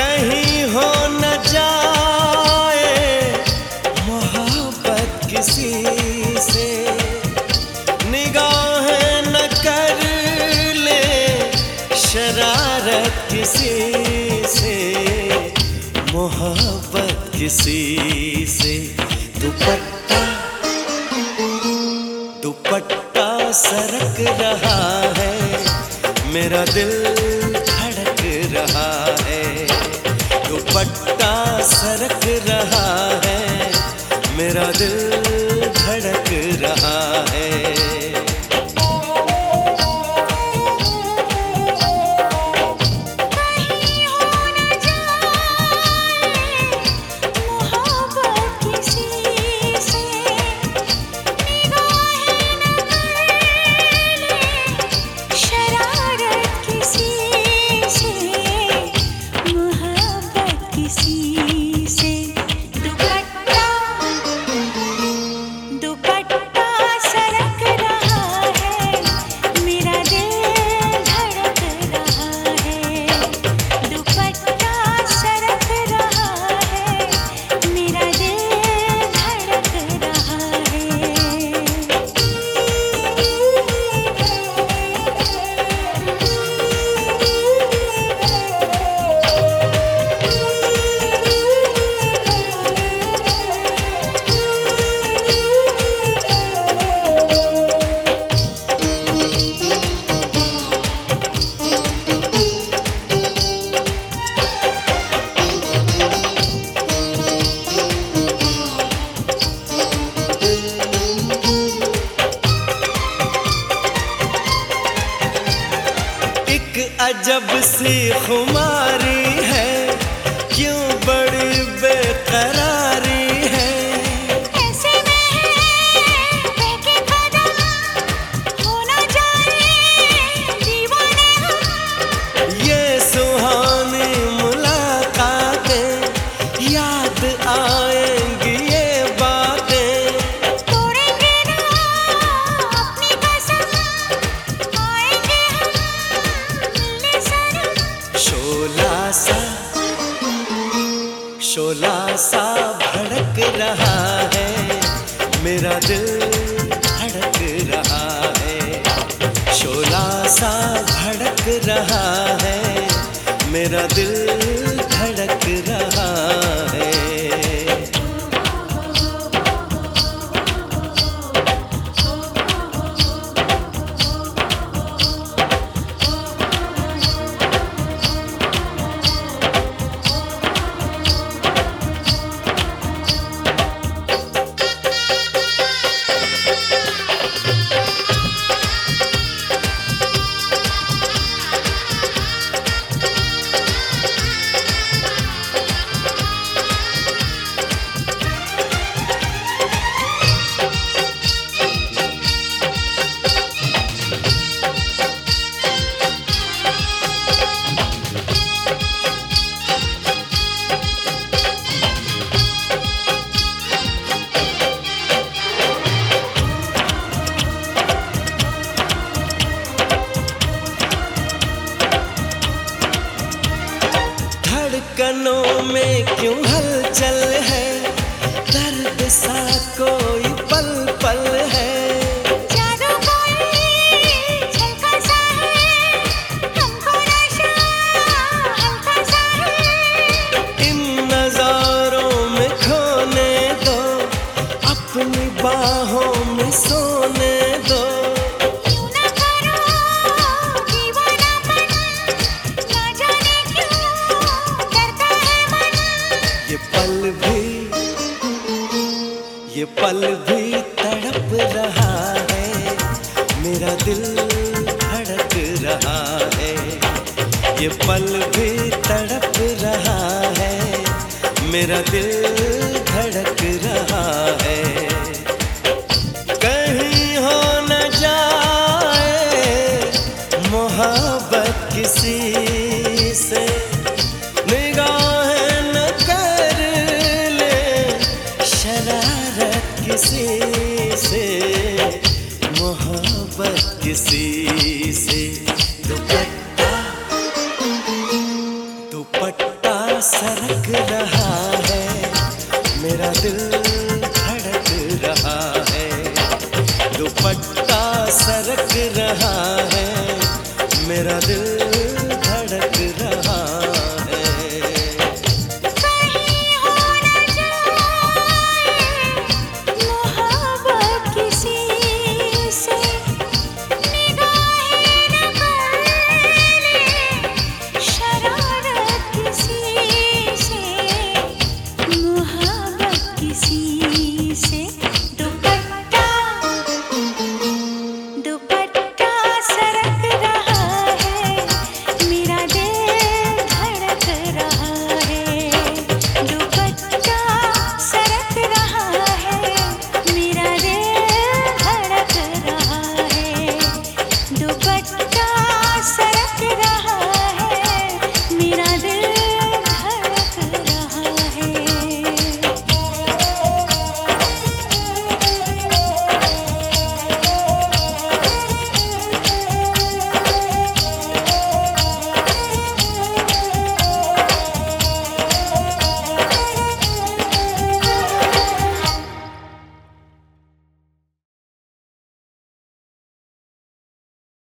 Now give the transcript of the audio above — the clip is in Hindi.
कहीं हो न जाए मोहब्बत किसी से, निगाह न कर ले शरारत किसी से, मोहब्बत किसी से। दुपट्टा दुपट्टा सरक रहा है, मेरा दिल धड़क रहा है दुपट्टा सरक रहा है मेरा दिल धड़क रहा है खुमारी शोला सा भड़क रहा है। मेरा दिल भड़क रहा है। शोला सा भड़क रहा है। मेरा दिल धड़कनों में क्यों हलचल है? दर्द सा कोई पल भी तड़प रहा है। मेरा दिल धड़क रहा है। ये पल भी तड़प रहा है। मेरा दिल धड़क मोहब्बत किसी